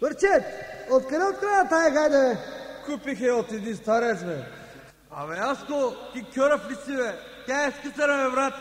Бърчет, откъде открадна тая гайда, бе? Купих я от един старец, бе. Абе, Аско, ти кьорав ли си, бе? Тя е скисара, бе, брат.